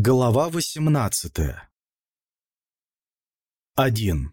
Глава 18 1.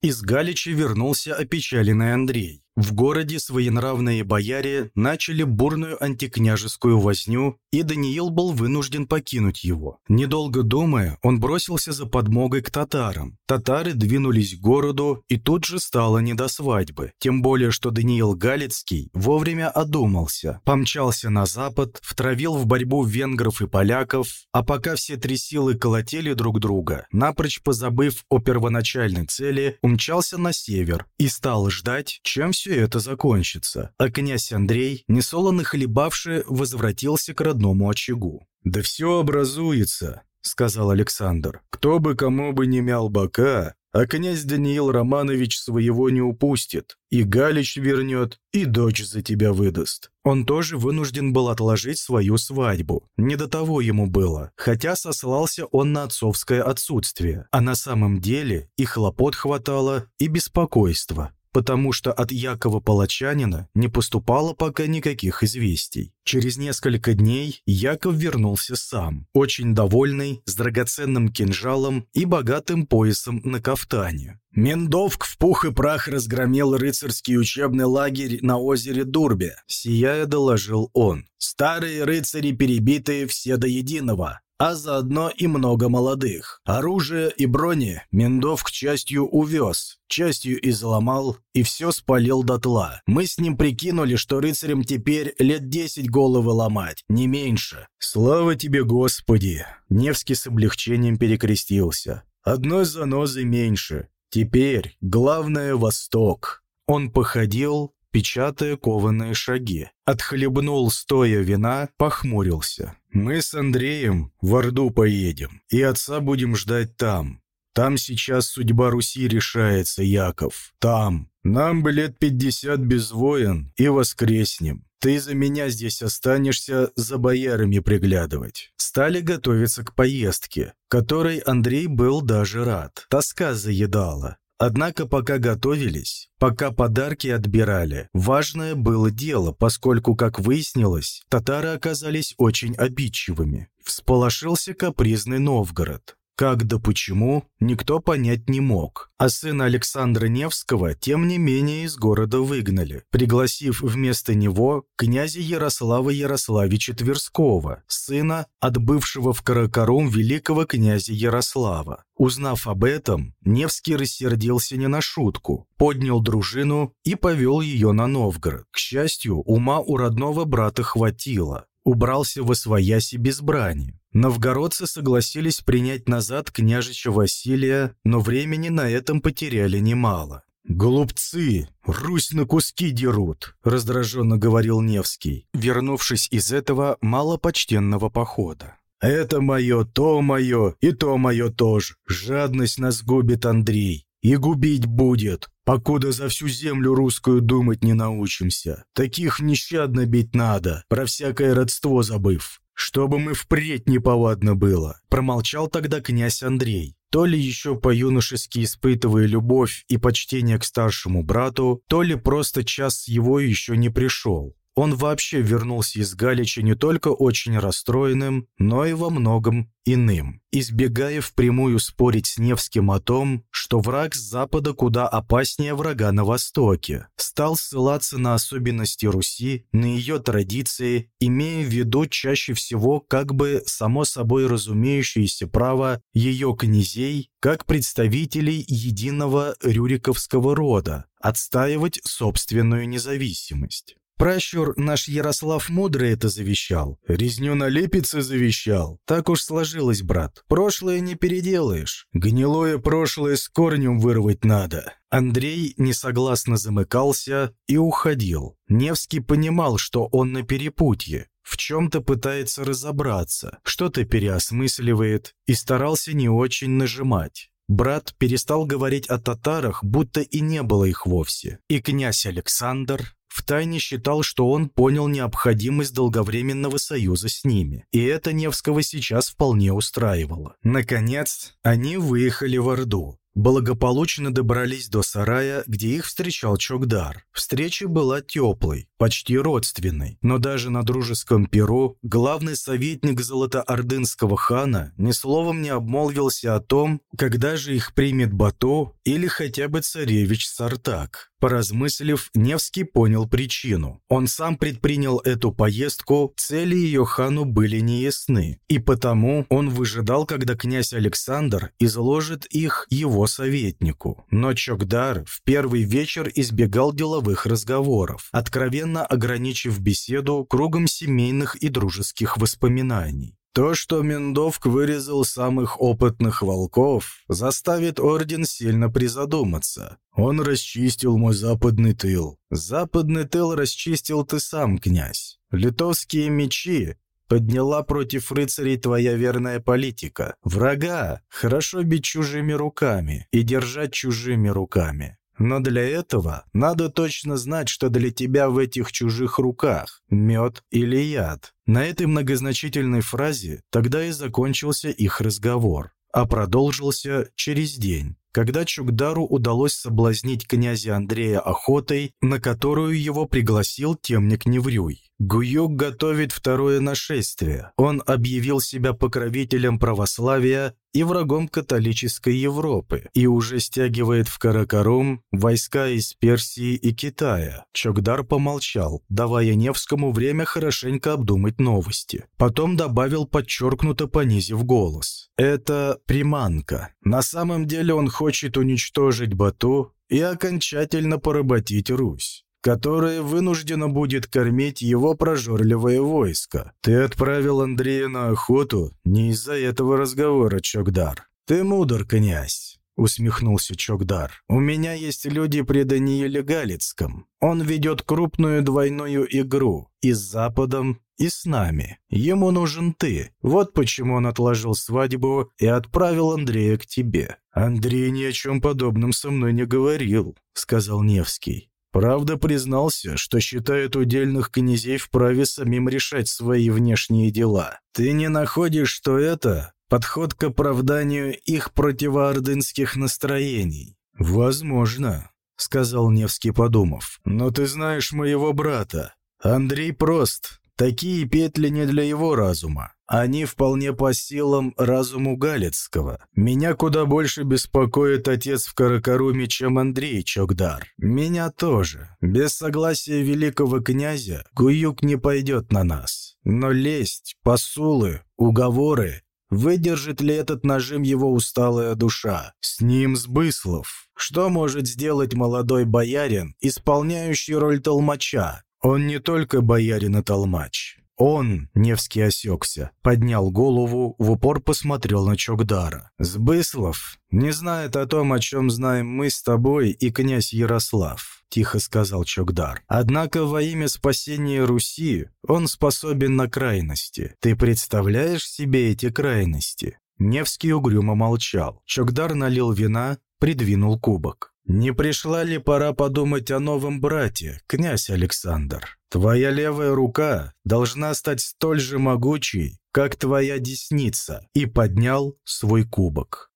Из Галича вернулся опечаленный Андрей. В городе своенравные бояре начали бурную антикняжескую возню, и Даниил был вынужден покинуть его. Недолго думая, он бросился за подмогой к татарам. Татары двинулись к городу, и тут же стало не до свадьбы. Тем более, что Даниил Галицкий вовремя одумался, помчался на запад, втравил в борьбу венгров и поляков, а пока все три силы колотели друг друга, напрочь позабыв о первоначальной цели, умчался на север и стал ждать, чем все все это закончится, а князь Андрей, несолоно хлебавший, возвратился к родному очагу. «Да все образуется», — сказал Александр. «Кто бы кому бы не мял бока, а князь Даниил Романович своего не упустит. И Галич вернет, и дочь за тебя выдаст. Он тоже вынужден был отложить свою свадьбу. Не до того ему было, хотя сослался он на отцовское отсутствие. А на самом деле и хлопот хватало, и беспокойства потому что от Якова Палачанина не поступало пока никаких известий. Через несколько дней Яков вернулся сам, очень довольный, с драгоценным кинжалом и богатым поясом на кафтане. Мендовк в пух и прах разгромил рыцарский учебный лагерь на озере Дурбе, сияя доложил он. Старые рыцари перебитые все до единого, а заодно и много молодых. Оружие и брони Мендов к частью увез, частью изломал и все спалил дотла. Мы с ним прикинули, что рыцарям теперь лет десять головы ломать, не меньше. «Слава тебе, Господи!» Невский с облегчением перекрестился. «Одной занозы меньше. Теперь главное — Восток». Он походил, печатая кованые шаги. Отхлебнул стоя вина, похмурился. «Мы с Андреем в Орду поедем, и отца будем ждать там. Там сейчас судьба Руси решается, Яков. Там. Нам бы лет пятьдесят без воин, и воскреснем. Ты за меня здесь останешься за боярами приглядывать». Стали готовиться к поездке, которой Андрей был даже рад. Тоска заедала. Однако пока готовились, пока подарки отбирали, важное было дело, поскольку, как выяснилось, татары оказались очень обидчивыми. Всполошился капризный Новгород. Как да почему, никто понять не мог. А сына Александра Невского, тем не менее, из города выгнали, пригласив вместо него князя Ярослава Ярославича Тверского, сына отбывшего в Каракарум великого князя Ярослава. Узнав об этом, Невский рассердился не на шутку, поднял дружину и повел ее на Новгород. К счастью, ума у родного брата хватило убрался во свояси без брани. Новгородцы согласились принять назад княжича Василия, но времени на этом потеряли немало. «Голубцы! Русь на куски дерут!» — раздраженно говорил Невский, вернувшись из этого малопочтенного похода. «Это мое, то мое, и то мое тоже. Жадность нас губит Андрей. И губить будет, покуда за всю землю русскую думать не научимся. Таких нещадно бить надо, про всякое родство забыв. Чтобы мы впредь неповадно было», — промолчал тогда князь Андрей. То ли еще по-юношески испытывая любовь и почтение к старшему брату, то ли просто час его еще не пришел. Он вообще вернулся из Галича не только очень расстроенным, но и во многом иным, избегая впрямую спорить с Невским о том, что враг с запада куда опаснее врага на востоке, стал ссылаться на особенности Руси, на ее традиции, имея в виду чаще всего как бы само собой разумеющееся право ее князей, как представителей единого рюриковского рода, отстаивать собственную независимость. Пращур наш Ярослав Мудрый это завещал. Резню на липице завещал. Так уж сложилось, брат. Прошлое не переделаешь. Гнилое прошлое с корнем вырвать надо. Андрей несогласно замыкался и уходил. Невский понимал, что он на перепутье. В чем-то пытается разобраться, что-то переосмысливает и старался не очень нажимать. Брат перестал говорить о татарах, будто и не было их вовсе. И князь Александр втайне считал, что он понял необходимость долговременного союза с ними, и это Невского сейчас вполне устраивало. Наконец, они выехали в Орду. благополучно добрались до сарая, где их встречал Чокдар. Встреча была теплой, почти родственной, но даже на дружеском перу главный советник золотоордынского хана ни словом не обмолвился о том, когда же их примет Бато или хотя бы царевич Сартак. Поразмыслив, Невский понял причину. Он сам предпринял эту поездку, цели ее хану были неясны, и потому он выжидал, когда князь Александр изложит их его советнику. Но Чокдар в первый вечер избегал деловых разговоров, откровенно ограничив беседу кругом семейных и дружеских воспоминаний. То, что Миндовк вырезал самых опытных волков, заставит Орден сильно призадуматься. Он расчистил мой западный тыл. Западный тыл расчистил ты сам, князь. Литовские мечи подняла против рыцарей твоя верная политика. Врага хорошо бить чужими руками и держать чужими руками. Но для этого надо точно знать, что для тебя в этих чужих руках – мед или яд. На этой многозначительной фразе тогда и закончился их разговор, а продолжился через день когда Чукдару удалось соблазнить князя Андрея охотой, на которую его пригласил темник Неврюй. Гуюк готовит второе нашествие. Он объявил себя покровителем православия и врагом католической Европы и уже стягивает в Каракарум войска из Персии и Китая. Чокдар помолчал, давая Невскому время хорошенько обдумать новости. Потом добавил, подчеркнуто понизив голос. «Это приманка. На самом деле он хочет уничтожить Бату и окончательно поработить Русь которое вынуждено будет кормить его прожорливое войско. Ты отправил Андрея на охоту не из-за этого разговора, Чокдар. Ты мудр, князь. — усмехнулся Чокдар. «У меня есть люди при Данииле Галицком. Он ведет крупную двойную игру и с Западом, и с нами. Ему нужен ты. Вот почему он отложил свадьбу и отправил Андрея к тебе». «Андрей ни о чем подобном со мной не говорил», — сказал Невский. Правда признался, что считает удельных князей вправе самим решать свои внешние дела. Ты не находишь, что это подход к оправданию их противоордынских настроений? Возможно, сказал Невский, подумав. Но ты знаешь моего брата. Андрей прост, Такие петли не для его разума. Они вполне по силам разуму Галицкого. Меня куда больше беспокоит отец в Каракаруме, чем Андрей Чокдар. Меня тоже. Без согласия великого князя Гуюк не пойдет на нас. Но лесть, посулы, уговоры Выдержит ли этот нажим его усталая душа? С ним Сбыслов. Что может сделать молодой боярин, исполняющий роль толмача? Он не только боярин и толмач. Он, Невский осекся, поднял голову, в упор посмотрел на Чокдара. «Сбыслов не знает о том, о чем знаем мы с тобой и князь Ярослав», – тихо сказал Чокдар. «Однако во имя спасения Руси он способен на крайности. Ты представляешь себе эти крайности?» Невский угрюмо молчал. Чокдар налил вина, придвинул кубок. «Не пришла ли пора подумать о новом брате, князь Александр? Твоя левая рука должна стать столь же могучей, как твоя десница», и поднял свой кубок.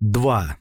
2.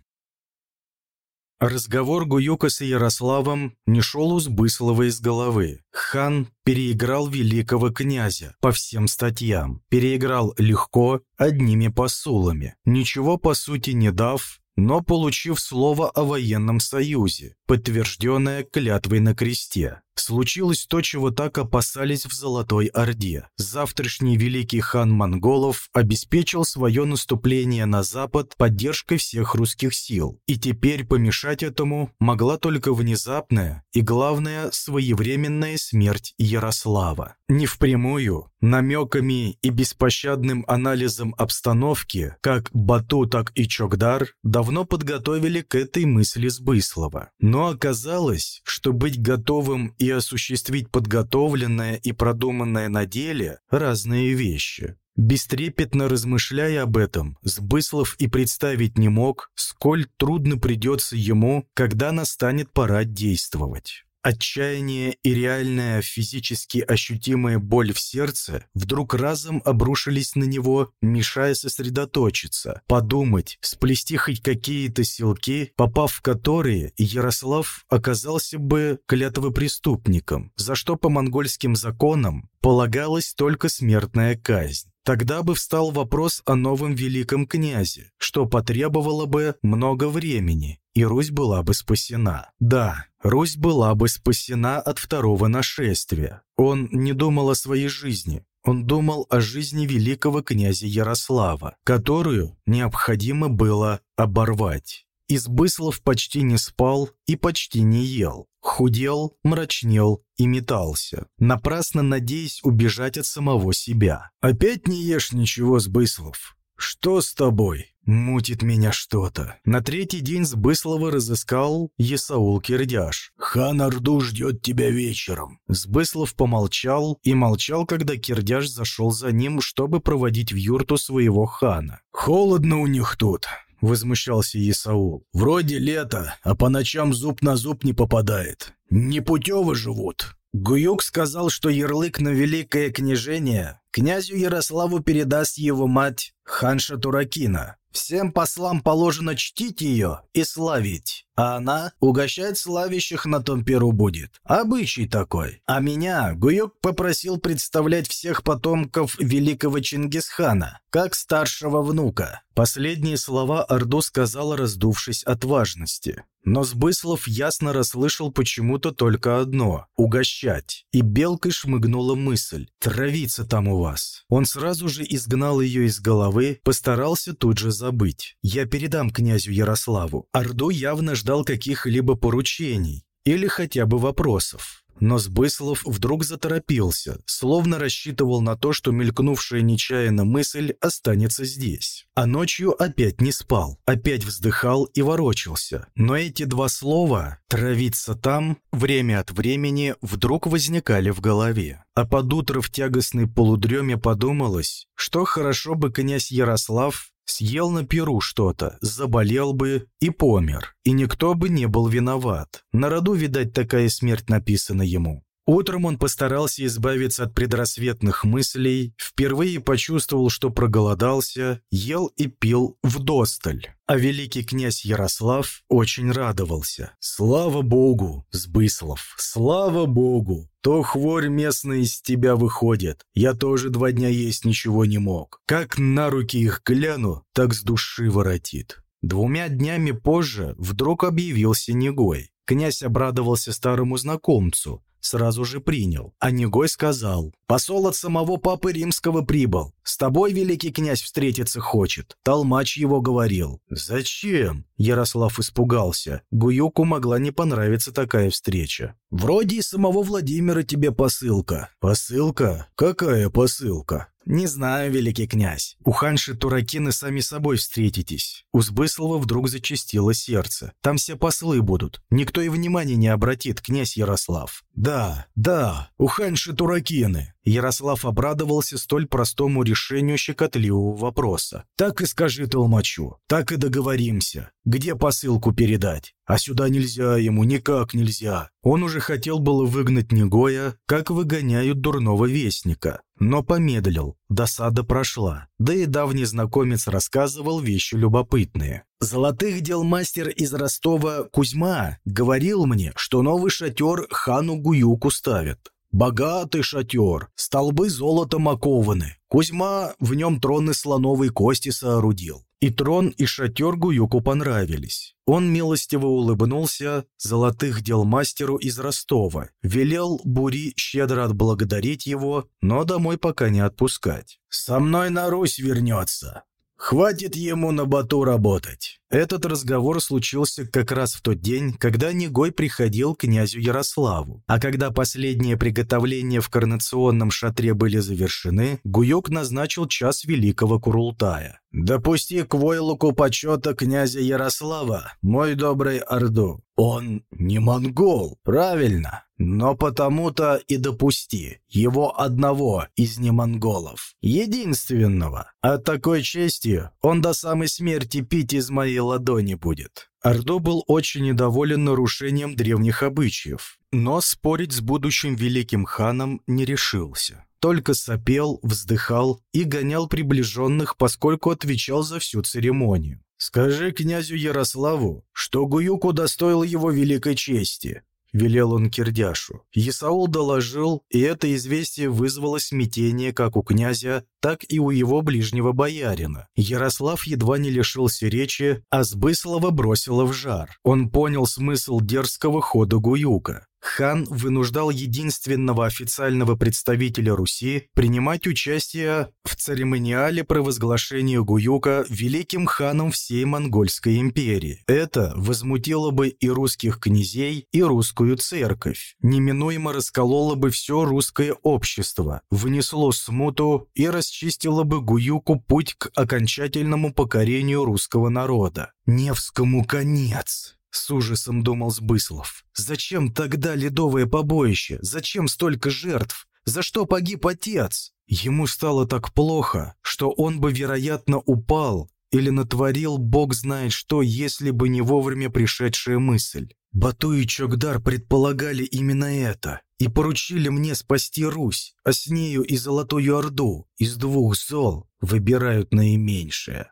Разговор Гуюка с Ярославом не шел у Сбыслова из головы. Хан переиграл великого князя по всем статьям. Переиграл легко, одними посулами. Ничего по сути не дав, но получив слово о военном союзе, подтвержденное клятвой на кресте. Случилось то, чего так опасались в Золотой Орде. Завтрашний великий хан монголов обеспечил свое наступление на запад поддержкой всех русских сил. И теперь помешать этому могла только внезапная и, главное, своевременная смерть Ярослава. Не впрямую, намеками и беспощадным анализом обстановки, как Бату, так и Чокдар давно подготовили к этой мысли Сбыслова. Но оказалось, что быть готовым и осуществить подготовленное и продуманное на деле – разные вещи. Бестрепетно размышляя об этом, Сбыслов и представить не мог, сколь трудно придется ему, когда настанет пора действовать. Отчаяние и реальная физически ощутимая боль в сердце вдруг разом обрушились на него, мешая сосредоточиться, подумать, сплести хоть какие-то силки, попав в которые Ярослав оказался бы клятвопреступником, за что по монгольским законам полагалась только смертная казнь. Тогда бы встал вопрос о новом великом князе, что потребовало бы много времени, и Русь была бы спасена. Да, Русь была бы спасена от второго нашествия. Он не думал о своей жизни, он думал о жизни великого князя Ярослава, которую необходимо было оборвать. Избыслов почти не спал и почти не ел. Худел, мрачнел и метался, напрасно надеясь убежать от самого себя. «Опять не ешь ничего, Сбыслов? Что с тобой?» «Мутит меня что-то». На третий день Сбыслова разыскал Есаул Кирдяш. «Хан Орду ждет тебя вечером». Сбыслов помолчал и молчал, когда Кирдяш зашел за ним, чтобы проводить в юрту своего хана. «Холодно у них тут. — возмущался Исаул. «Вроде лето, а по ночам зуб на зуб не попадает. Непутево живут». Гуюк сказал, что ярлык на великое княжение князю Ярославу передаст его мать Ханша Туракина. Всем послам положено чтить ее и славить, а она угощать славящих на том перу будет. Обычай такой. А меня Гуюк попросил представлять всех потомков великого Чингисхана, как старшего внука. Последние слова Орду сказала, раздувшись от важности. Но Сбыслов ясно расслышал почему-то только одно — угощать. И белкой шмыгнула мысль — травиться там у вас. Он сразу же изгнал ее из головы, постарался тут же забыть. Я передам князю Ярославу. Орду явно ждал каких-либо поручений или хотя бы вопросов. Но Сбыслов вдруг заторопился, словно рассчитывал на то, что мелькнувшая нечаянно мысль останется здесь. А ночью опять не спал, опять вздыхал и ворочался. Но эти два слова «травиться там» время от времени вдруг возникали в голове. А под утро в тягостной полудреме подумалось, что хорошо бы князь Ярослав Съел на перу что-то, заболел бы и помер, и никто бы не был виноват. На роду, видать, такая смерть написана ему. Утром он постарался избавиться от предрассветных мыслей, впервые почувствовал, что проголодался, ел и пил вдосталь. А великий князь Ярослав очень радовался. «Слава Богу, Сбыслов, слава Богу! То хворь местная из тебя выходит. Я тоже два дня есть ничего не мог. Как на руки их гляну, так с души воротит». Двумя днями позже вдруг объявился Негой. Князь обрадовался старому знакомцу, сразу же принял. А Негой сказал, «Посол от самого папы римского прибыл. С тобой великий князь встретиться хочет». Толмач его говорил. «Зачем?» Ярослав испугался. Гуюку могла не понравиться такая встреча. «Вроде и самого Владимира тебе посылка». «Посылка? Какая посылка?» «Не знаю, великий князь. У ханши Туракины сами собой встретитесь». У Сбыслова вдруг зачастило сердце. «Там все послы будут. Никто и внимания не обратит, князь Ярослав». «Да, да, у ханши Туракины». Ярослав обрадовался столь простому решению щекотливого вопроса. «Так и скажи толмачу, так и договоримся. Где посылку передать? А сюда нельзя ему, никак нельзя». Он уже хотел было выгнать Негоя, как выгоняют дурного вестника. Но помедлил, досада прошла. Да и давний знакомец рассказывал вещи любопытные. «Золотых дел мастер из Ростова Кузьма говорил мне, что новый шатер хану Гуюку ставят. Богатый шатер, столбы золотом окованы. Кузьма в нем трон из слоновой кости соорудил. И трон, и шатер Гуюку понравились. Он милостиво улыбнулся золотых дел мастеру из Ростова, велел Бури щедро отблагодарить его, но домой пока не отпускать. «Со мной на Русь вернется. Хватит ему на Бату работать». Этот разговор случился как раз в тот день, когда Негой приходил к князю Ярославу. А когда последние приготовления в коронационном шатре были завершены, Гуёк назначил час великого Курултая. «Допусти к войлуку почета князя Ярослава, мой добрый Орду. Он не монгол, правильно, но потому-то и допусти его одного из немонголов, единственного. От такой чести он до самой смерти пить Измаила твоей ладони будет». Ордо был очень недоволен нарушением древних обычаев, но спорить с будущим великим ханом не решился. Только сопел, вздыхал и гонял приближенных, поскольку отвечал за всю церемонию. «Скажи князю Ярославу, что Гуюк удостоил его великой чести. — велел он Кирдяшу. Исаул доложил, и это известие вызвало смятение как у князя, так и у его ближнего боярина. Ярослав едва не лишился речи, а Сбыслова бросила в жар. Он понял смысл дерзкого хода Гуюка. Хан вынуждал единственного официального представителя Руси принимать участие в церемониале провозглашения Гуюка великим ханом всей Монгольской империи. Это возмутило бы и русских князей, и русскую церковь, неминуемо раскололо бы все русское общество, внесло смуту и расчистило бы Гуюку путь к окончательному покорению русского народа. Невскому конец! С ужасом думал Сбыслов. «Зачем тогда ледовое побоище? Зачем столько жертв? За что погиб отец?» Ему стало так плохо, что он бы, вероятно, упал или натворил бог знает что, если бы не вовремя пришедшая мысль. Бату и Чокдар предполагали именно это и поручили мне спасти Русь, а с нею и Золотую Орду. Из двух зол выбирают наименьшее.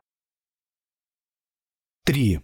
3.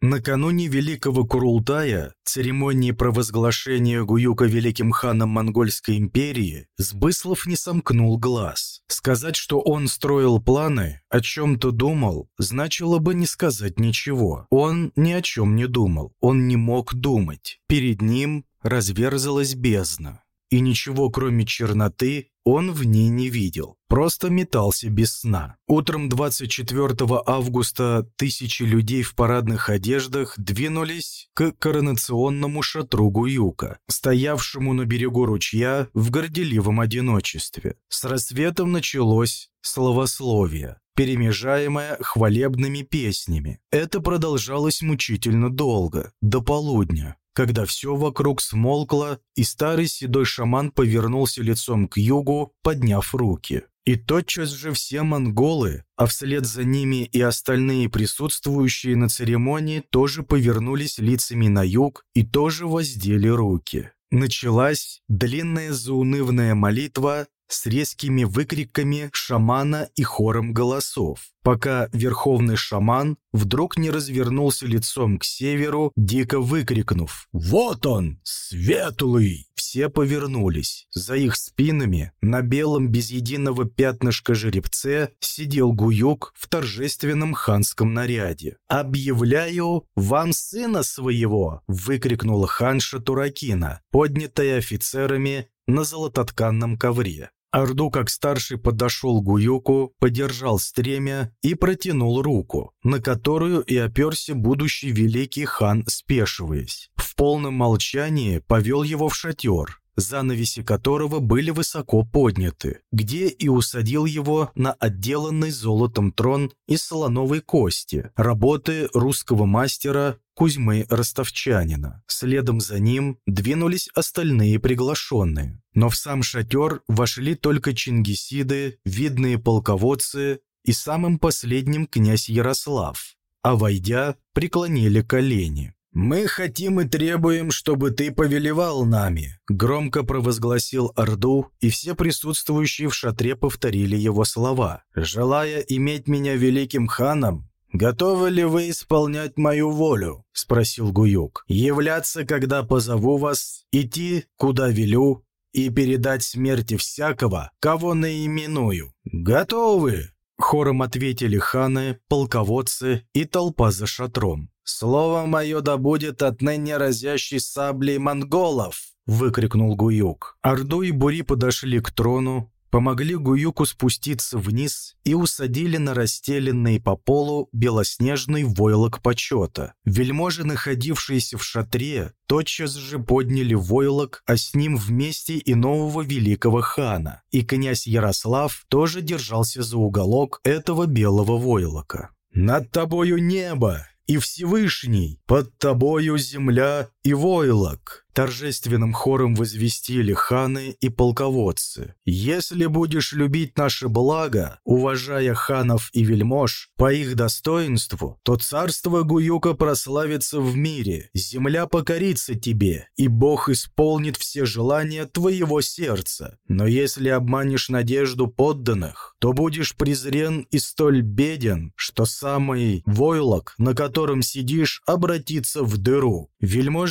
Накануне Великого Курултая, церемонии провозглашения Гуюка великим ханом Монгольской империи, Сбыслов не сомкнул глаз. Сказать, что он строил планы, о чем-то думал, значило бы не сказать ничего. Он ни о чем не думал, он не мог думать. Перед ним разверзалась бездна и ничего кроме черноты он в ней не видел, просто метался без сна. Утром 24 августа тысячи людей в парадных одеждах двинулись к коронационному шатру Гуюка, стоявшему на берегу ручья в горделивом одиночестве. С рассветом началось словословие, перемежаемое хвалебными песнями. Это продолжалось мучительно долго, до полудня когда все вокруг смолкло, и старый седой шаман повернулся лицом к югу, подняв руки. И тотчас же все монголы, а вслед за ними и остальные присутствующие на церемонии тоже повернулись лицами на юг и тоже воздели руки. Началась длинная заунывная молитва с резкими выкриками шамана и хором голосов, пока верховный шаман вдруг не развернулся лицом к северу, дико выкрикнув «Вот он, светлый!». Все повернулись. За их спинами на белом без единого пятнышка жеребце сидел Гуюк в торжественном ханском наряде. «Объявляю вам сына своего!» – выкрикнула ханша Туракина, поднятая офицерами на золототканном ковре. Орду, как старший, подошел к Гуюку, подержал стремя и протянул руку, на которую и оперся будущий великий хан, спешиваясь. В полном молчании повел его в шатер, занавеси которого были высоко подняты, где и усадил его на отделанный золотом трон из слоновой кости, работы русского мастера Кузьмы Ростовчанина. Следом за ним двинулись остальные приглашенные. Но в сам шатер вошли только чингисиды, видные полководцы и самым последним князь Ярослав, а войдя, преклонили колени. «Мы хотим и требуем, чтобы ты повелевал нами», громко провозгласил Орду, и все присутствующие в шатре повторили его слова. «Желая иметь меня великим ханом, «Готовы ли вы исполнять мою волю?» – спросил Гуюк. «Являться, когда позову вас, идти, куда велю, и передать смерти всякого, кого наименую. Готовы?» Хором ответили ханы, полководцы и толпа за шатром. «Слово мое да будет отныне разящий саблей монголов!» – выкрикнул Гуюк. Орду и Бури подошли к трону, помогли Гуюку спуститься вниз и усадили на расстеленный по полу белоснежный войлок почета. Вельможи, находившиеся в шатре, тотчас же подняли войлок, а с ним вместе и нового великого хана. И князь Ярослав тоже держался за уголок этого белого войлока. «Над тобою небо!» И Всевышний, под тобою земля и войлок!» Торжественным хором возвестили ханы и полководцы. «Если будешь любить наше благо, уважая ханов и вельмож по их достоинству, то царство Гуюка прославится в мире, земля покорится тебе, и Бог исполнит все желания твоего сердца. Но если обманешь надежду подданных, то будешь презрен и столь беден, что самый войлок, на котором сидишь, обратится в дыру».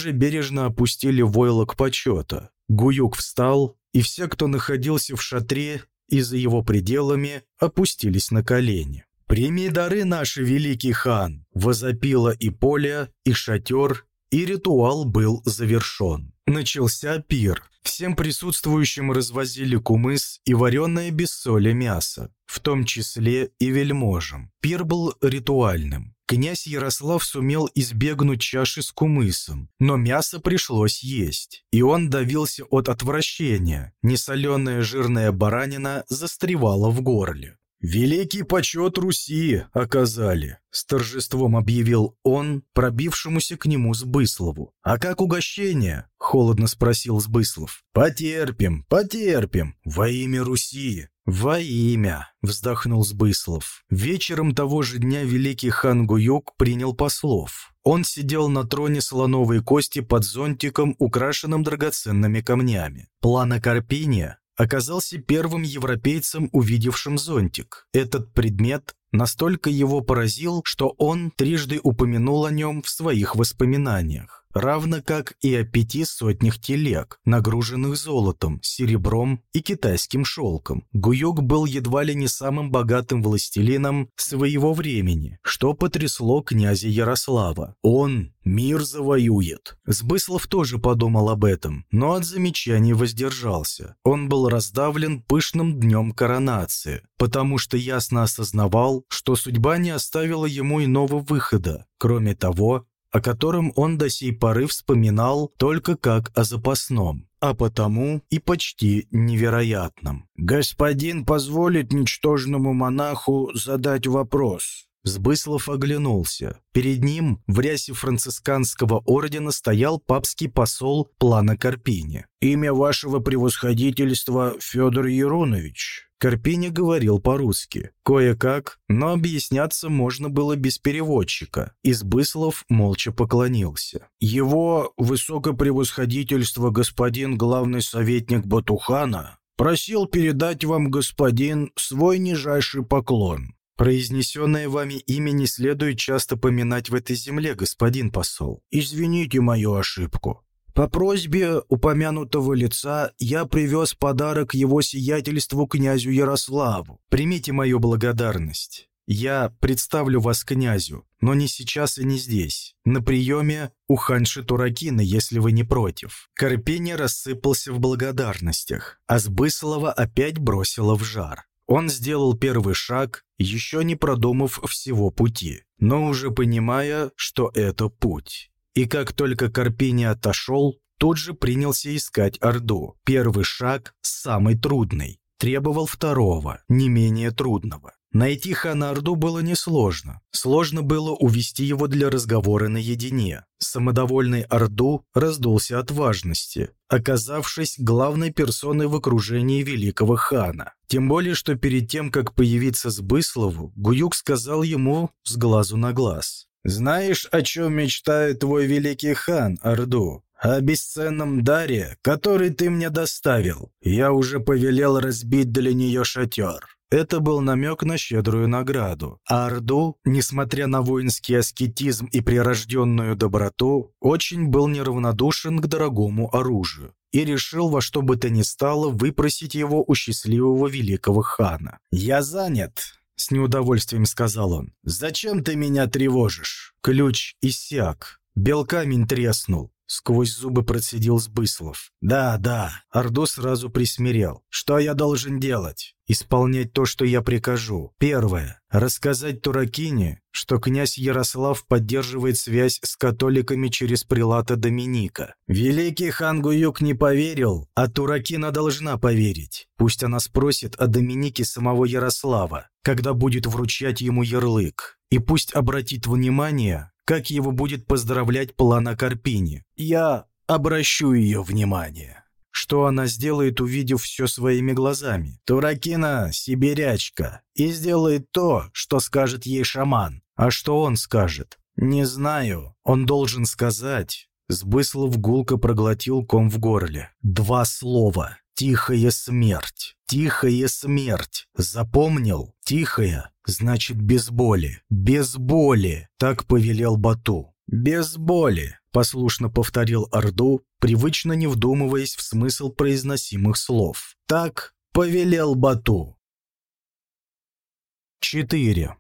Вельможи бережно опустили или войлок почета. Гуюк встал, и все, кто находился в шатре и за его пределами, опустились на колени. «Прими дары наши, великий хан!» – возопила и поле, и шатер, и ритуал был завершен. Начался пир. Всем присутствующим развозили кумыс и вареное без соли мясо, в том числе и вельможам. Пир был ритуальным. Князь Ярослав сумел избегнуть чаши с кумысом, но мясо пришлось есть, и он давился от отвращения. Несоленая жирная баранина застревала в горле. «Великий почет Руси оказали», — с торжеством объявил он, пробившемуся к нему Сбыслову. «А как угощение?» — холодно спросил Сбыслов. «Потерпим, потерпим, во имя Руси». «Во имя», — вздохнул Сбыслов. Вечером того же дня великий хан Гуюк принял послов. Он сидел на троне слоновой кости под зонтиком, украшенным драгоценными камнями. Плана Карпиния оказался первым европейцем, увидевшим зонтик. Этот предмет настолько его поразил, что он трижды упомянул о нем в своих воспоминаниях равно как и о пяти сотнях телег, нагруженных золотом, серебром и китайским шелком. Гуюк был едва ли не самым богатым властелином своего времени, что потрясло князя Ярослава. Он мир завоюет. Сбыслов тоже подумал об этом, но от замечаний воздержался. Он был раздавлен пышным днем коронации, потому что ясно осознавал, что судьба не оставила ему иного выхода. Кроме того, о котором он до сей поры вспоминал только как о запасном, а потому и почти невероятном. «Господин позволит ничтожному монаху задать вопрос», Сбыслов оглянулся. Перед ним в рясе францисканского ордена стоял папский посол плана Карпини. «Имя вашего превосходительства Федор Еронович». Карпини говорил по-русски. Кое-как, но объясняться можно было без переводчика. Избыслов молча поклонился. «Его высокопревосходительство господин главный советник Батухана просил передать вам, господин, свой нижайший поклон. Произнесенное вами имя не следует часто поминать в этой земле, господин посол. Извините мою ошибку. По просьбе упомянутого лица я привез подарок его сиятельству князю Ярославу. Примите мою благодарность. Я представлю вас князю, но не сейчас и не здесь. На приеме у ханши Туракина, если вы не против». Карпеня рассыпался в благодарностях, а Сбыслова опять бросила в жар. Он сделал первый шаг, еще не продумав всего пути, но уже понимая, что это путь. И как только Карпини отошел, тут же принялся искать Орду. Первый шаг самый трудный, требовал второго, не менее трудного. Найти хана Орду было несложно. Сложно было увести его для разговора наедине. Самодовольный Орду раздулся от важности, оказавшись главной персоной в окружении великого хана. Тем более, что перед тем, как появиться с Быслову, Гуюк сказал ему с глазу на глаз. «Знаешь, о чем мечтает твой великий хан, Орду? О бесценном даре, который ты мне доставил. Я уже повелел разбить для нее шатер. Это был намек на щедрую награду. А Орду, несмотря на воинский аскетизм и прирожденную доброту, очень был неравнодушен к дорогому оружию и решил во что бы то ни стало выпросить его у счастливого великого хана. «Я занят», — с неудовольствием сказал он. «Зачем ты меня тревожишь?» Ключ иссяк. Белкамень треснул. Сквозь зубы процедил Сбыслов. «Да, да». Ордо сразу присмирел. «Что я должен делать?» «Исполнять то, что я прикажу. Первое. Рассказать Туракине, что князь Ярослав поддерживает связь с католиками через прилата Доминика. Великий хан Гуюк не поверил, а Туракина должна поверить. Пусть она спросит о Доминике самого Ярослава, когда будет вручать ему ярлык. И пусть обратит внимание, как его будет поздравлять Плана Карпини. Я обращу ее внимание. Что она сделает, увидев все своими глазами? Туракина – сибирячка. И сделает то, что скажет ей шаман. А что он скажет? Не знаю. Он должен сказать. Сбыслов гулко проглотил ком в горле. Два слова. Тихая смерть. Тихая смерть. Запомнил? Тихая значит без боли. Без боли. Так повелел Бату. Без боли. Послушно повторил Орду, привычно не вдумываясь в смысл произносимых слов. Так повелел Бату. 4.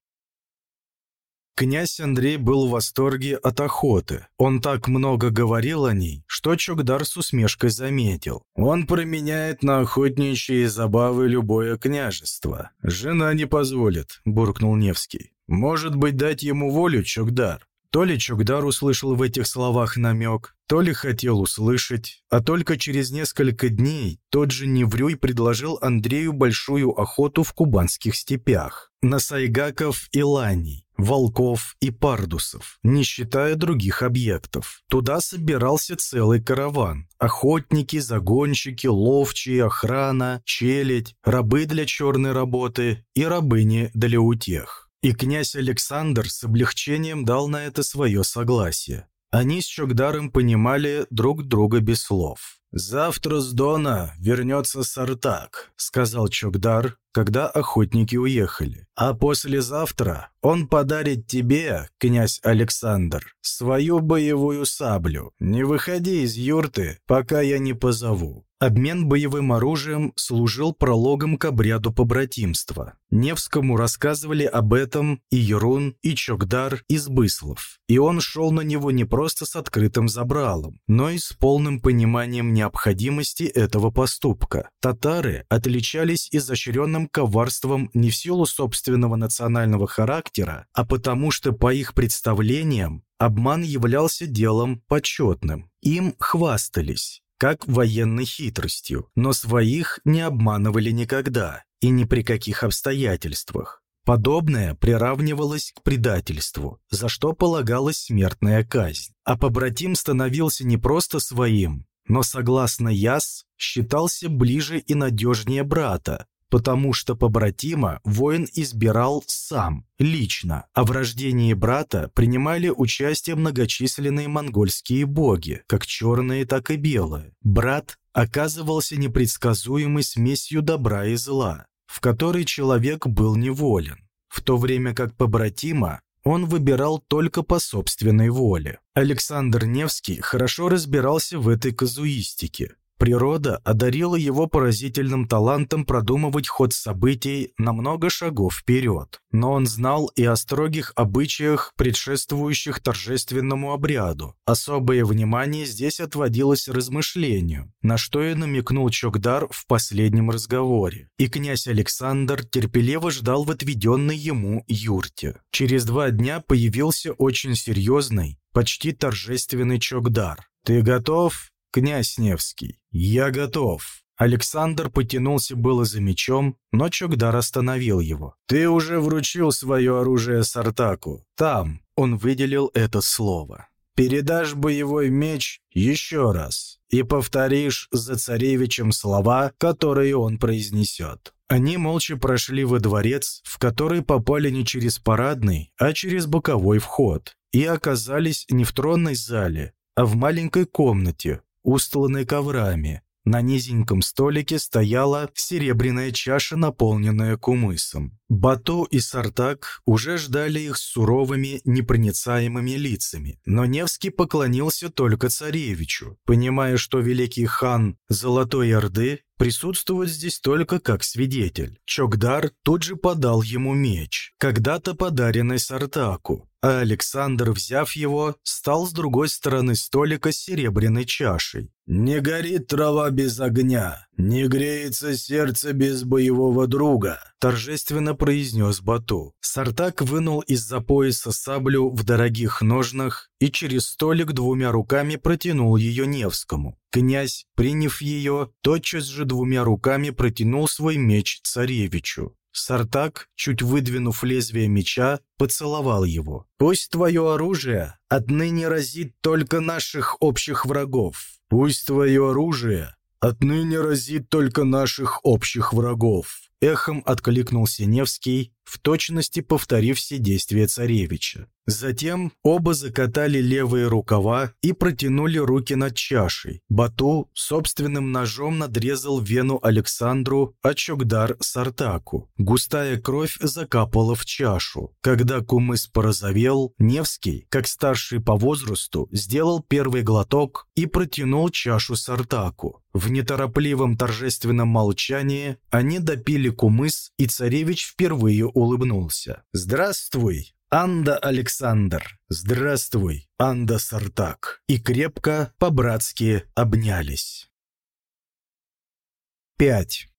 Князь Андрей был в восторге от охоты. Он так много говорил о ней, что Чокдар с усмешкой заметил. Он променяет на охотничьи забавы любое княжество. «Жена не позволит», – буркнул Невский. «Может быть, дать ему волю, Чокдар?» То ли Чокдар услышал в этих словах намек, то ли хотел услышать, а только через несколько дней тот же Неврюй предложил Андрею большую охоту в кубанских степях на сайгаков и ланей, волков и пардусов, не считая других объектов. Туда собирался целый караван. Охотники, загонщики, ловчие, охрана, челядь, рабы для черной работы и рабыни для утех. И князь Александр с облегчением дал на это свое согласие. Они с Чокдаром понимали друг друга без слов. «Завтра с Дона вернется Сартак», — сказал Чокдар, когда охотники уехали. «А послезавтра он подарит тебе, князь Александр, свою боевую саблю. Не выходи из юрты, пока я не позову». Обмен боевым оружием служил прологом к обряду побратимства. Невскому рассказывали об этом и Ерун, и Чокдар, и Сбыслов. И он шел на него не просто с открытым забралом, но и с полным пониманием необходимости этого поступка. Татары отличались изощренным коварством не в силу собственного национального характера, а потому что, по их представлениям, обман являлся делом почетным. Им хвастались как военной хитростью, но своих не обманывали никогда и ни при каких обстоятельствах. Подобное приравнивалось к предательству, за что полагалась смертная казнь. А побратим становился не просто своим, но, согласно Яс, считался ближе и надежнее брата, потому что побратима воин избирал сам, лично, а в рождении брата принимали участие многочисленные монгольские боги, как черные, так и белые. Брат оказывался непредсказуемой смесью добра и зла, в которой человек был неволен, в то время как побратима он выбирал только по собственной воле. Александр Невский хорошо разбирался в этой казуистике, Природа одарила его поразительным талантом продумывать ход событий на много шагов вперед. Но он знал и о строгих обычаях, предшествующих торжественному обряду. Особое внимание здесь отводилось размышлению, на что и намекнул Чокдар в последнем разговоре. И князь Александр терпеливо ждал в отведенной ему юрте. Через два дня появился очень серьезный, почти торжественный Чокдар. «Ты готов?» «Князь Невский, я готов». Александр потянулся было за мечом, но Чокдар остановил его. «Ты уже вручил свое оружие Сартаку. Там». Он выделил это слово. «Передашь боевой меч еще раз и повторишь за царевичем слова, которые он произнесет». Они молча прошли во дворец, в который попали не через парадный, а через боковой вход, и оказались не в тронной зале, а в маленькой комнате, устланной коврами. На низеньком столике стояла серебряная чаша, наполненная кумысом. Бато и Сартак уже ждали их с суровыми, непроницаемыми лицами, но Невский поклонился только царевичу, понимая, что великий хан Золотой Орды присутствует здесь только как свидетель. Чокдар тут же подал ему меч, когда-то подаренный Сартаку, а Александр, взяв его, стал с другой стороны столика серебряной чашей. «Не горит трава без огня, не греется сердце без боевого друга», торжественно произнес Бату. Сартак вынул из-за пояса саблю в дорогих ножнах и через столик двумя руками протянул ее Невскому. Князь, приняв ее, тотчас же двумя руками протянул свой меч царевичу. Сартак, чуть выдвинув лезвие меча, поцеловал его. «Пусть твое оружие отныне разит только наших общих врагов. Пусть твое оружие отныне разит только наших общих врагов». Эхом откликнулся Невский, в точности повторив все действия царевича. Затем оба закатали левые рукава и протянули руки над чашей. Бату собственным ножом надрезал вену Александру, а Чогдар – Сартаку. Густая кровь закапала в чашу. Когда кумыс порозовел, Невский, как старший по возрасту, сделал первый глоток и протянул чашу Сартаку. В неторопливом торжественном молчании они допили кумыс, и царевич впервые улыбнулся. «Здравствуй, Анда Александр! Здравствуй, Анда Сартак!» И крепко, по-братски обнялись. 5.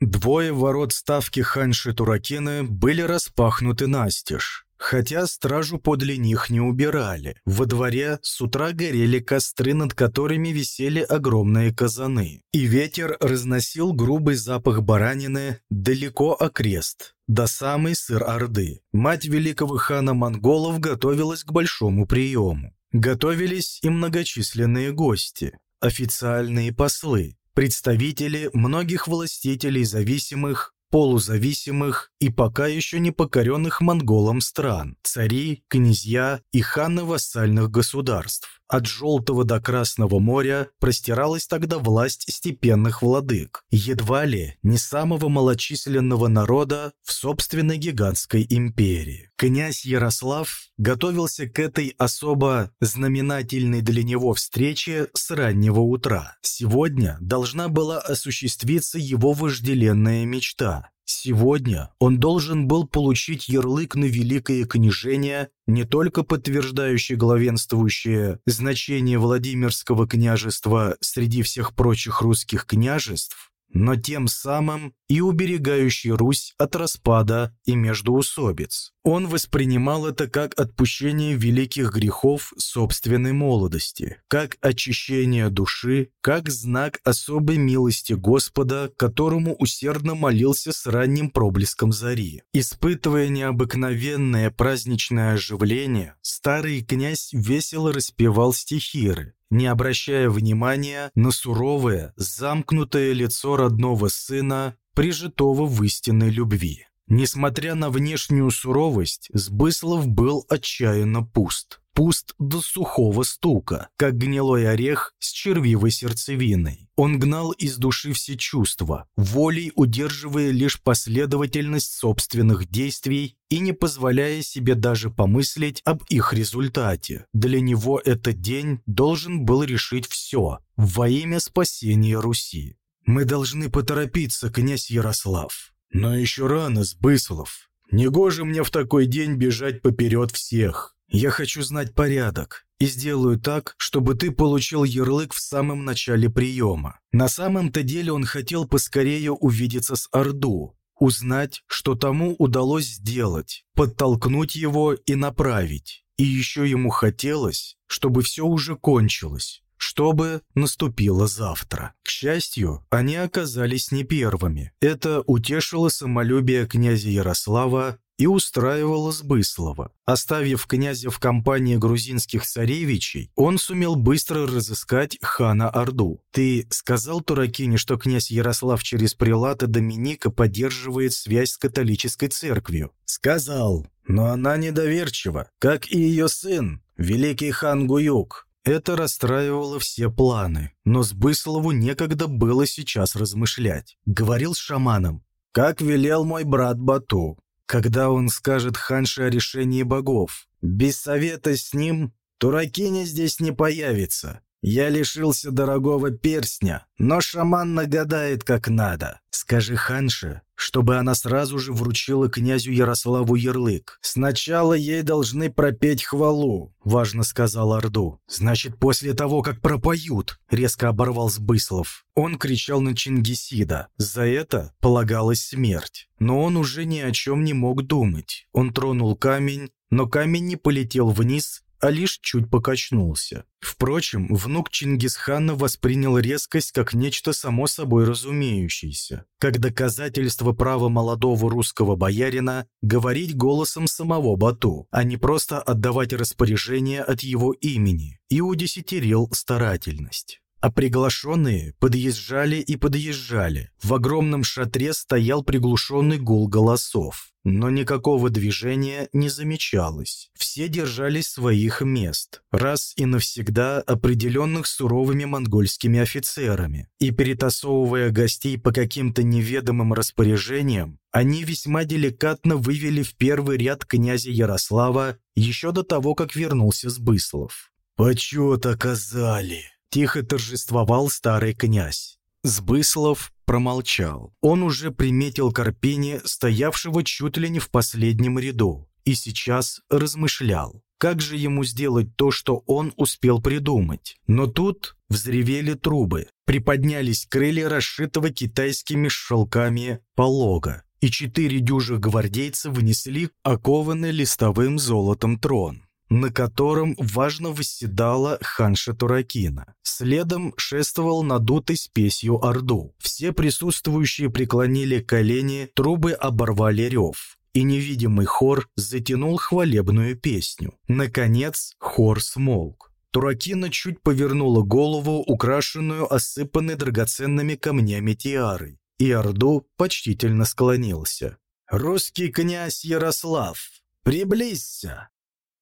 Двое ворот ставки Ханши Туракины были распахнуты настежь. Хотя стражу подле них не убирали. Во дворе с утра горели костры, над которыми висели огромные казаны. И ветер разносил грубый запах баранины далеко окрест, до самой сыр-орды. Мать великого хана монголов готовилась к большому приему. Готовились и многочисленные гости, официальные послы, представители многих властителей зависимых полузависимых и пока еще не покоренных монголам стран, цари, князья и ханы вассальных государств. От Желтого до Красного моря простиралась тогда власть степенных владык, едва ли не самого малочисленного народа в собственной гигантской империи. Князь Ярослав готовился к этой особо знаменательной для него встрече с раннего утра. Сегодня должна была осуществиться его вожделенная мечта Сегодня он должен был получить ярлык на великое княжение, не только подтверждающий главенствующее значение Владимирского княжества среди всех прочих русских княжеств, но тем самым и уберегающий Русь от распада и междоусобиц. Он воспринимал это как отпущение великих грехов собственной молодости, как очищение души, как знак особой милости Господа, которому усердно молился с ранним проблеском зари. Испытывая необыкновенное праздничное оживление, старый князь весело распевал стихиры, не обращая внимания на суровое, замкнутое лицо родного сына, прижитого в истинной любви. Несмотря на внешнюю суровость, Сбыслов был отчаянно пуст пуст до сухого стука, как гнилой орех с червивой сердцевиной. Он гнал из души все чувства, волей удерживая лишь последовательность собственных действий и не позволяя себе даже помыслить об их результате. Для него этот день должен был решить все во имя спасения Руси. «Мы должны поторопиться, князь Ярослав». «Но еще рано, Сбыслов. Негоже мне в такой день бежать поперед всех. Я хочу знать порядок и сделаю так, чтобы ты получил ярлык в самом начале приема. На самом-то деле он хотел поскорее увидеться с Орду, узнать, что тому удалось сделать, подтолкнуть его и направить. И еще ему хотелось, чтобы все уже кончилось, чтобы наступило завтра. К счастью, они оказались не первыми. Это утешило самолюбие князя Ярослава и устраивала Сбыслова. Оставив князя в компании грузинских царевичей, он сумел быстро разыскать хана Орду. «Ты сказал Туракине, что князь Ярослав через прилата Доминика поддерживает связь с католической церковью?» «Сказал, но она недоверчива, как и ее сын, великий хан Гуюк. Это расстраивало все планы, но Сбыслову некогда было сейчас размышлять. Говорил с шаманом. «Как велел мой брат Бату, когда он скажет Ханше о решении богов. Без совета с ним Туракиня здесь не появится. Я лишился дорогого перстня, но шаман нагадает как надо. Скажи Ханше, чтобы она сразу же вручила князю Ярославу ярлык. Сначала ей должны пропеть хвалу, важно сказал Орду. Значит, после того, как пропоют, резко оборвал Сбыслов. Он кричал на Чингисида. За это полагалась смерть. Но он уже ни о чем не мог думать. Он тронул камень, но камень не полетел вниз, а лишь чуть покачнулся. Впрочем, внук Чингисхана воспринял резкость как нечто само собой разумеющееся, как доказательство права молодого русского боярина говорить голосом самого Бату, а не просто отдавать распоряжение от его имени, и удесятерил старательность. А приглашенные подъезжали и подъезжали. В огромном шатре стоял приглушенный гул голосов. Но никакого движения не замечалось. Все держались своих мест, раз и навсегда определенных суровыми монгольскими офицерами. И перетасовывая гостей по каким-то неведомым распоряжениям, они весьма деликатно вывели в первый ряд князя Ярослава еще до того, как вернулся Сбыслов. «Почет оказали!» Тихо торжествовал старый князь. Сбыслов промолчал. Он уже приметил Карпини, стоявшего чуть ли не в последнем ряду, и сейчас размышлял, как же ему сделать то, что он успел придумать. Но тут взревели трубы, приподнялись крылья расшитого китайскими шелками полога, и четыре дюжих гвардейца внесли окованный листовым золотом трон на котором важно восседала ханша Туракина. Следом шествовал надутый спесью Орду. Все присутствующие преклонили колени, трубы оборвали рев и невидимый хор затянул хвалебную песню. Наконец хор смолк. Туракина чуть повернула голову, украшенную осыпанной драгоценными камнями тиарой, и Орду почтительно склонился. «Русский князь Ярослав, приблизься!»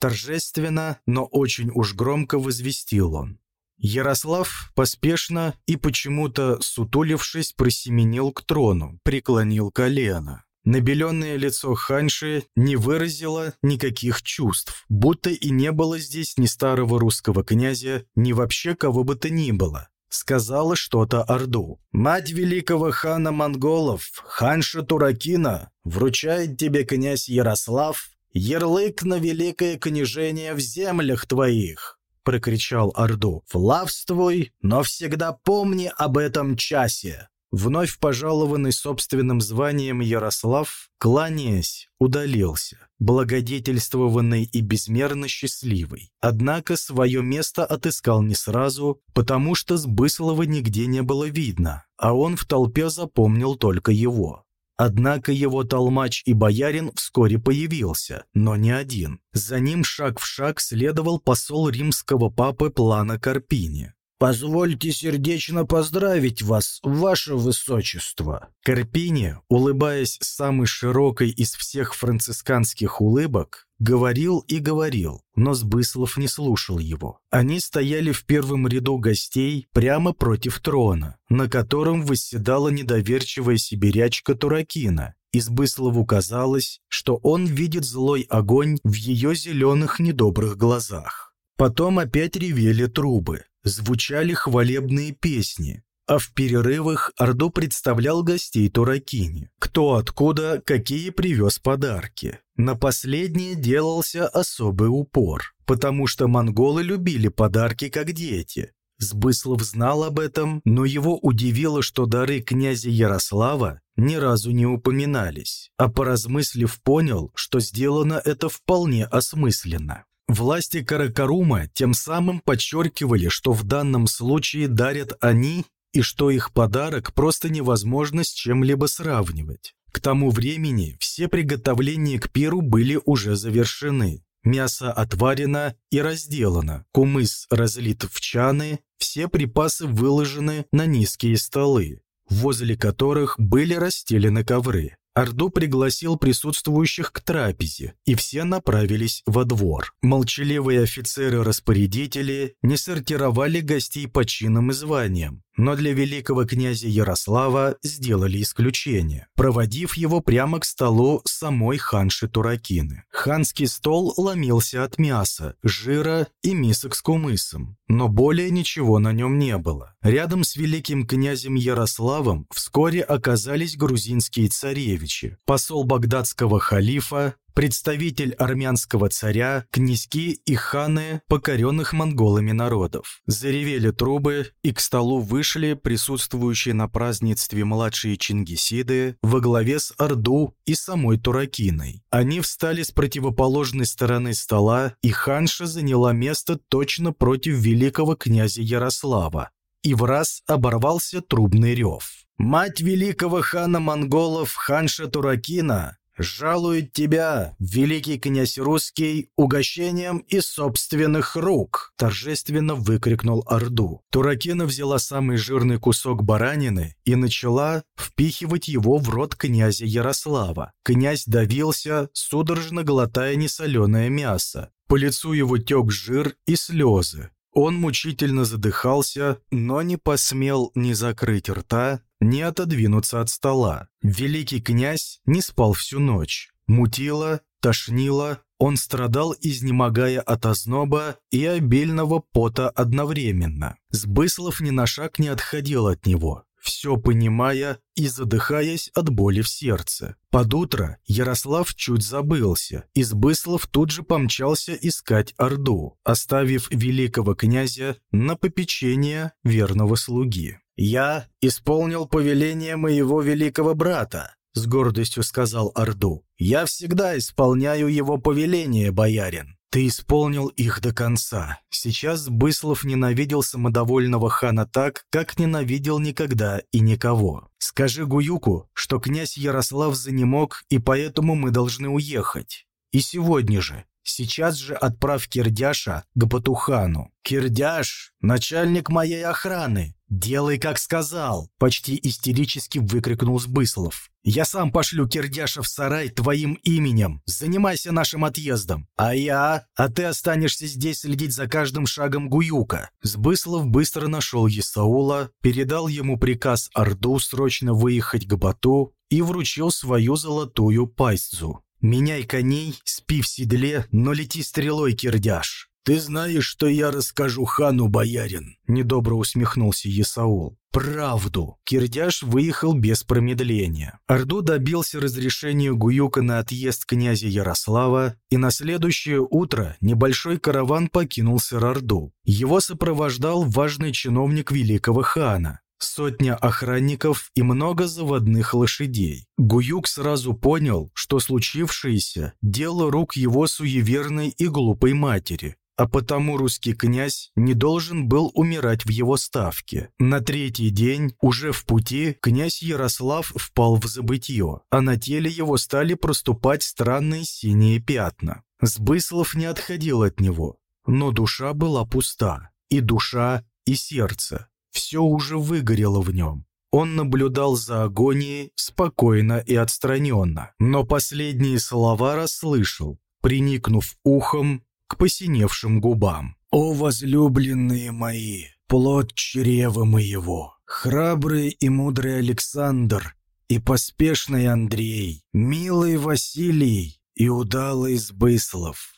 Торжественно, но очень уж громко возвестил он. Ярослав поспешно и почему-то, сутулившись, просеменил к трону, преклонил колено. Набеленное лицо Ханши не выразило никаких чувств, будто и не было здесь ни старого русского князя, ни вообще кого бы то ни было. Сказала что-то Орду. «Мать великого хана монголов, Ханша Туракина, вручает тебе князь Ярослав ярлык на великое княжение в землях твоих!» — прокричал Орду. «Влавствуй, но всегда помни об этом часе!» Вновь пожалованный собственным званием Ярослав, кланяясь, удалился, благодетельствованный и безмерно счастливый. Однако свое место отыскал не сразу, потому что Сбыслова нигде не было видно, а он в толпе запомнил только его. Однако его толмач и боярин вскоре появился, но не один. За ним шаг в шаг следовал посол римского папы Плана Карпини. «Позвольте сердечно поздравить вас, ваше высочество!» Карпини, улыбаясь самой широкой из всех францисканских улыбок, Говорил и говорил, но Сбыслов не слушал его. Они стояли в первом ряду гостей прямо против трона, на котором восседала недоверчивая сибирячка Туракина, и Сбыслову казалось, что он видит злой огонь в ее зеленых недобрых глазах. Потом опять ревели трубы, звучали хвалебные песни, а в перерывах Орду представлял гостей Туракини. Кто откуда, какие привез подарки. На последнее делался особый упор, потому что монголы любили подарки как дети. Сбыслов знал об этом, но его удивило, что дары князя Ярослава ни разу не упоминались, а поразмыслив понял, что сделано это вполне осмысленно. Власти Каракарума тем самым подчеркивали, что в данном случае дарят они и что их подарок просто невозможно с чем-либо сравнивать. К тому времени все приготовления к пиру были уже завершены. Мясо отварено и разделано, кумыс разлит в чаны, все припасы выложены на низкие столы, возле которых были расстелены ковры. Орду пригласил присутствующих к трапезе, и все направились во двор. Молчаливые офицеры-распорядители не сортировали гостей по чинам и званиям, но для великого князя Ярослава сделали исключение, проводив его прямо к столу самой ханши Туракины. Ханский стол ломился от мяса, жира и мисок с кумысом, но более ничего на нем не было. Рядом с великим князем Ярославом вскоре оказались грузинские царевичи, посол багдадского халифа, представитель армянского царя, князьки и ханы покоренных монголами народов. Заревели трубы, и к столу вышли присутствующие на празднестве младшие чингисиды во главе с Орду и самой Туракиной. Они встали с противоположной стороны стола, и ханша заняла место точно против великого князя Ярослава. И в раз оборвался трубный рев. «Мать великого хана монголов, ханша Туракина, жалует тебя, великий князь русский, угощением из собственных рук!» торжественно выкрикнул Орду. Туракина взяла самый жирный кусок баранины и начала впихивать его в рот князя Ярослава. Князь давился, судорожно глотая несоленое мясо. По лицу его тек жир и слезы. Он мучительно задыхался, но не посмел ни закрыть рта, ни отодвинуться от стола. Великий князь не спал всю ночь. Мутило, тошнило, он страдал, изнемогая от озноба и обильного пота одновременно. Сбыслов ни на шаг не отходил от него все понимая и задыхаясь от боли в сердце. Под утро Ярослав чуть забылся, и Сбыслов тут же помчался искать Орду, оставив великого князя на попечение верного слуги. «Я исполнил повеление моего великого брата», — с гордостью сказал Орду. «Я всегда исполняю его повеление, боярин. «Ты исполнил их до конца. Сейчас Быслов ненавидел самодовольного хана так, как ненавидел никогда и никого. Скажи Гуюку, что князь Ярослав занемог, и поэтому мы должны уехать. И сегодня же, Сейчас же отправь Кирдяша к Батухану. Кирдяш – начальник моей охраны. «Делай, как сказал!» – почти истерически выкрикнул Сбыслов. «Я сам пошлю Кирдяша в сарай твоим именем. Занимайся нашим отъездом. А я? А ты останешься здесь следить за каждым шагом Гуюка». Сбыслов быстро нашел Есаула, передал ему приказ Орду срочно выехать к Бату и вручил свою золотую пайцу. «Меняй коней, спи в седле, но лети стрелой, кирдяш!» «Ты знаешь, что я расскажу хану, боярин?» – недобро усмехнулся Есаул. «Правду!» Кирдяш выехал без промедления. Орду добился разрешения Гуюка на отъезд князя Ярослава, и на следующее утро небольшой караван покинул Сыр-Орду. Его сопровождал важный чиновник великого хана, сотня охранников и много заводных лошадей. Гуюк сразу понял, что случившееся – дело рук его суеверной и глупой матери, а потому русский князь не должен был умирать в его ставке. На третий день, уже в пути, князь Ярослав впал в забытье, а на теле его стали проступать странные синие пятна. Сбыслов не отходил от него, но душа была пуста, и душа, и сердце. Все уже выгорело в нем. Он наблюдал за агонией спокойно и отстраненно, но последние слова расслышал, приникнув ухом к посиневшим губам. «О, возлюбленные мои, плод чрева моего, храбрый и мудрый Александр и поспешный Андрей, милый Василий и удалый Сбыслов,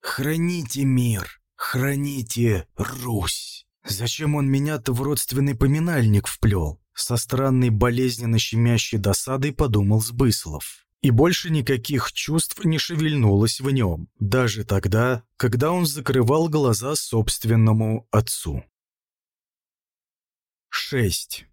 храните мир, храните Русь». Зачем он меня-то в родственный поминальник вплел? Со странной болезненно щемящей досадой подумал Сбыслов. И больше никаких чувств не шевельнулось в нем, даже тогда, когда он закрывал глаза собственному отцу. 6.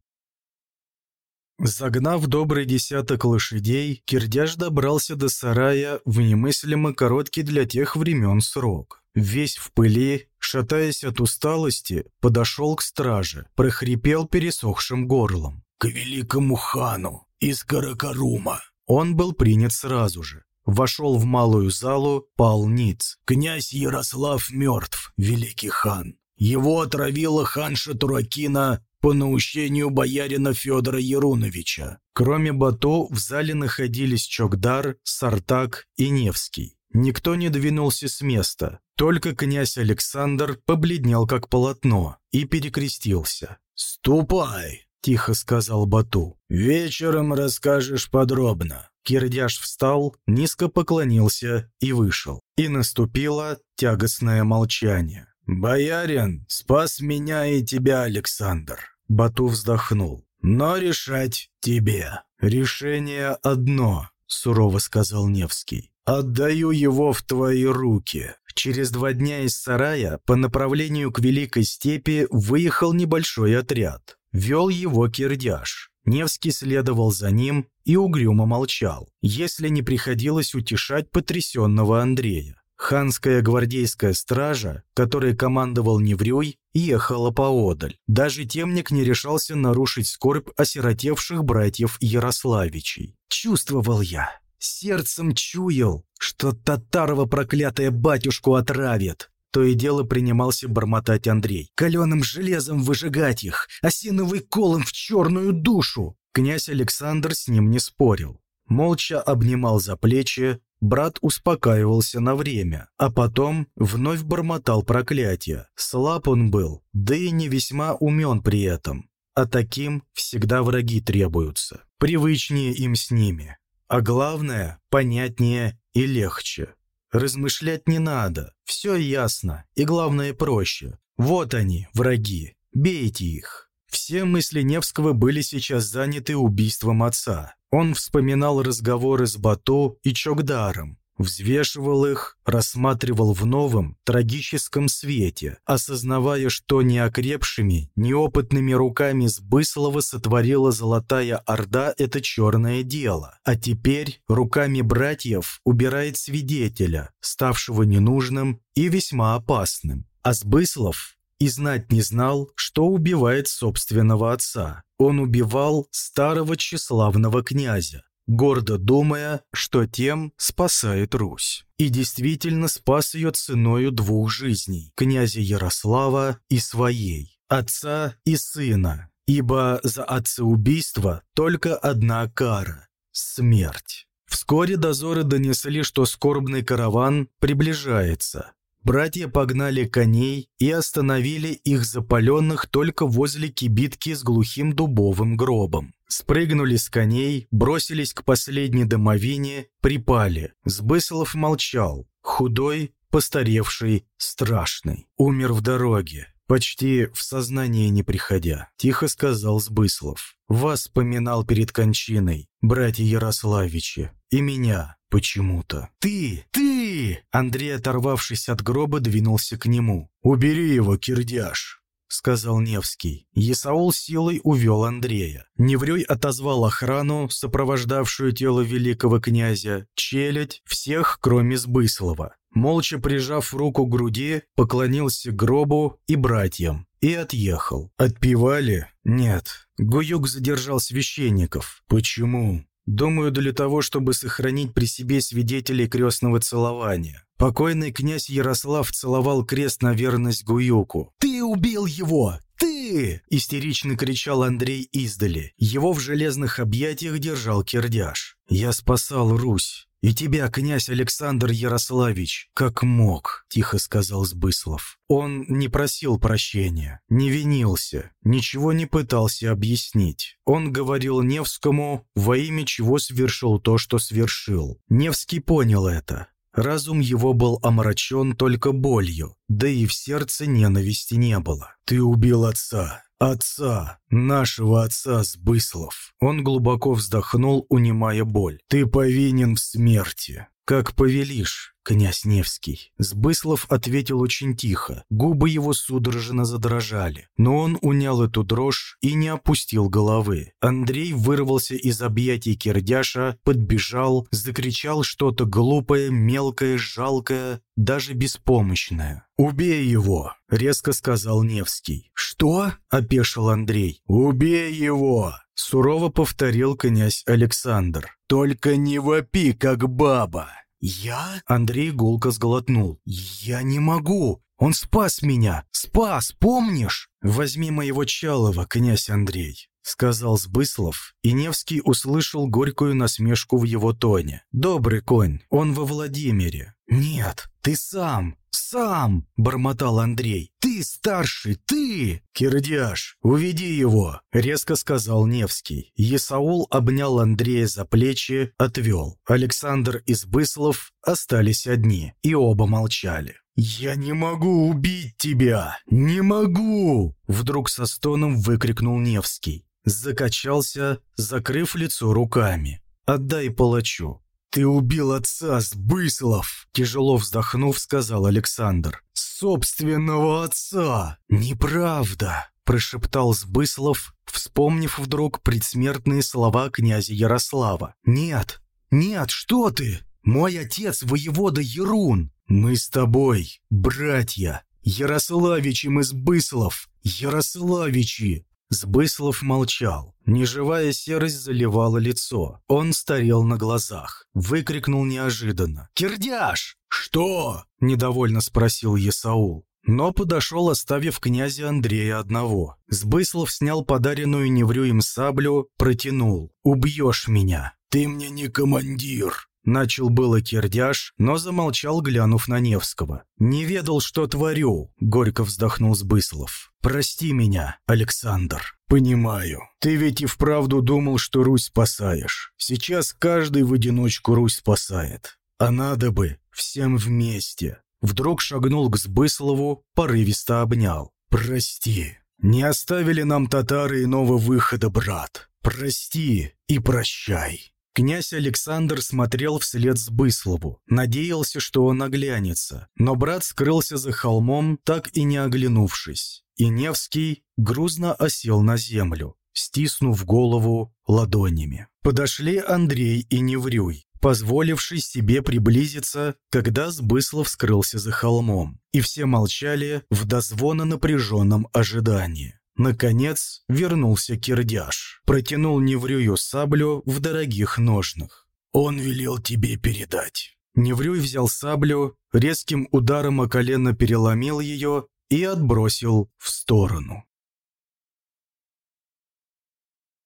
Загнав добрый десяток лошадей, Кирдяш добрался до сарая в немыслимо короткий для тех времен срок. Весь в пыли, шатаясь от усталости, подошел к страже, прохрипел пересохшим горлом. «К великому хану из Каракарума!» Он был принят сразу же. Вошел в малую залу, пал ниц. «Князь Ярослав мертв, великий хан. Его отравила ханша Туракина по наущению боярина Федора Яруновича. Кроме Бато в зале находились Чокдар, Сартак и Невский. Никто не двинулся с места, только князь Александр побледнел как полотно и перекрестился. «Ступай!» – тихо сказал Бату. «Вечером расскажешь подробно». Кирдяш встал, низко поклонился и вышел. И наступило тягостное молчание. «Боярин, спас меня и тебя, Александр!» Бату вздохнул. «Но решать тебе. Решение одно», – сурово сказал Невский. «Отдаю его в твои руки». Через два дня из сарая по направлению к Великой Степи выехал небольшой отряд. Вел его Кирдяш. Невский следовал за ним и угрюмо молчал, если не приходилось утешать потрясенного Андрея. Ханская гвардейская стража, которой командовал Неврюй, ехала поодаль. Даже темник не решался нарушить скорбь осиротевших братьев Ярославичей. Чувствовал я, сердцем чуял, что Татарова проклятая батюшку отравит. То и дело принимался бормотать Андрей. «Каленым железом выжигать их, осиновый колом в черную душу!» Князь Александр с ним не спорил. Молча обнимал за плечи, брат успокаивался на время, а потом вновь бормотал проклятие. Слаб он был, да и не весьма умен при этом. А таким всегда враги требуются. Привычнее им с ними. А главное, понятнее и легче. Размышлять не надо, все ясно, и главное проще. Вот они, враги, бейте их. Все мысли Невского были сейчас заняты убийством отца. Он вспоминал разговоры с Бато и Чокдаром, взвешивал их, рассматривал в новом, трагическом свете, осознавая, что неокрепшими, неопытными руками Сбыслова сотворила Золотая Орда это черное дело, а теперь руками братьев убирает свидетеля, ставшего ненужным и весьма опасным. А Сбыслов и знать не знал, что убивает собственного отца. Он убивал старого тщеславного князя, гордо думая, что тем спасает Русь. И действительно спас ее ценою двух жизней – князя Ярослава и своей, отца и сына, ибо за отцеубийство только одна кара – смерть. Вскоре дозоры донесли, что скорбный караван приближается. Братья погнали коней и остановили их запаленных только возле кибитки с глухим дубовым гробом. Спрыгнули с коней, бросились к последней домовине, припали. Сбыслов молчал. Худой, постаревший, страшный. Умер в дороге. Почти в сознание не приходя, тихо сказал Сбыслов. «Вас поминал перед кончиной, братья Ярославичи, и меня почему-то». «Ты! Ты!» Андрей, оторвавшись от гроба, двинулся к нему. «Убери его, кирдяш!» — сказал Невский. Есаул силой увел Андрея. Неврей отозвал охрану, сопровождавшую тело великого князя, челядь, всех, кроме Сбыслова. Молча прижав руку к груди, поклонился гробу и братьям и отъехал. Отпевали? Нет. Гуюк задержал священников. Почему? Думаю, для того, чтобы сохранить при себе свидетелей крестного целования. Покойный князь Ярослав целовал крест на верность Гуюку. «Ты убил его! Ты!» – истерично кричал Андрей издали. Его в железных объятиях держал Кирдяш. «Я спасал Русь. «И тебя, князь Александр Ярославич, как мог», – тихо сказал Сбыслов. Он не просил прощения, не винился, ничего не пытался объяснить. Он говорил Невскому, во имя чего совершил то, что совершил. Невский понял это. Разум его был омрачен только болью, да и в сердце ненависти не было. «Ты убил отца, отца, нашего отца Сбыслов». Он глубоко вздохнул, унимая боль. «Ты повинен в смерти. Как повелишь, князь Невский. Сбыслов ответил очень тихо, губы его судорожно задрожали. Но он унял эту дрожь и не опустил головы. Андрей вырвался из объятий Кирдяша, подбежал, закричал что-то глупое, мелкое, жалкое, даже беспомощное. «Убей его!» — резко сказал Невский. «Что?» — опешил Андрей. «Убей его!» — сурово повторил князь Александр. «Только не вопи, как баба!» «Я?» Андрей гулко сглотнул. «Я не могу! Он спас меня! Спас, помнишь?» «Возьми моего Чалова, князь Андрей», — сказал Сбыслов, и Невский услышал горькую насмешку в его тоне. «Добрый конь, он во Владимире». «Нет, ты сам, сам!» — бормотал Андрей. «Ты старший, ты!» «Кирдяш, уведи его!» — резко сказал Невский. Есаул обнял Андрея за плечи, отвел. Александр и Сбыслов остались одни, и оба молчали. «Я не могу убить тебя! Не могу!» Вдруг со стоном выкрикнул Невский. Закачался, закрыв лицо руками. «Отдай палачу. «Ты убил отца, Сбыслов!» Тяжело вздохнув, сказал Александр. «Собственного отца!» «Неправда!» прошептал Сбыслов, вспомнив вдруг предсмертные слова князя Ярослава. «Нет, нет, что ты? Мой отец воевода Ерун! Мы с тобой, братья! Ярославичи мы Сбыслов! Ярославичи!» Сбыслов молчал. Неживая серость заливала лицо. Он старел на глазах. Выкрикнул неожиданно. «Кирдяш!» «Что?» – недовольно спросил Есаул но подошел, оставив князя Андрея одного. Сбыслов снял подаренную Неврюем саблю, протянул. «Убьешь меня!» «Ты мне не командир!» Начал было кирдяш, но замолчал, глянув на Невского. «Не ведал, что творю», — горько вздохнул Сбыслов. «Прости меня, Александр». «Понимаю. Ты ведь и вправду думал, что Русь спасаешь. Сейчас каждый в одиночку Русь спасает. А надо бы всем вместе. Вдруг шагнул к Сбыслову, порывисто обнял. «Прости, не оставили нам татары иного выхода, брат. Прости и прощай». Князь Александр смотрел вслед Сбыслову, надеялся, что он оглянется, но брат скрылся за холмом, так и не оглянувшись. И Невский грузно осел на землю, стиснув голову ладонями. Подошли Андрей и Неврюй позволивший себе приблизиться, когда Сбыслов скрылся за холмом, и все молчали в дозвона напряженном ожидании. Наконец вернулся Кирдяш, протянул Неврюю саблю в дорогих ножнах. «Он велел тебе передать». Неврюй взял саблю, резким ударом о колено переломил ее и отбросил в сторону.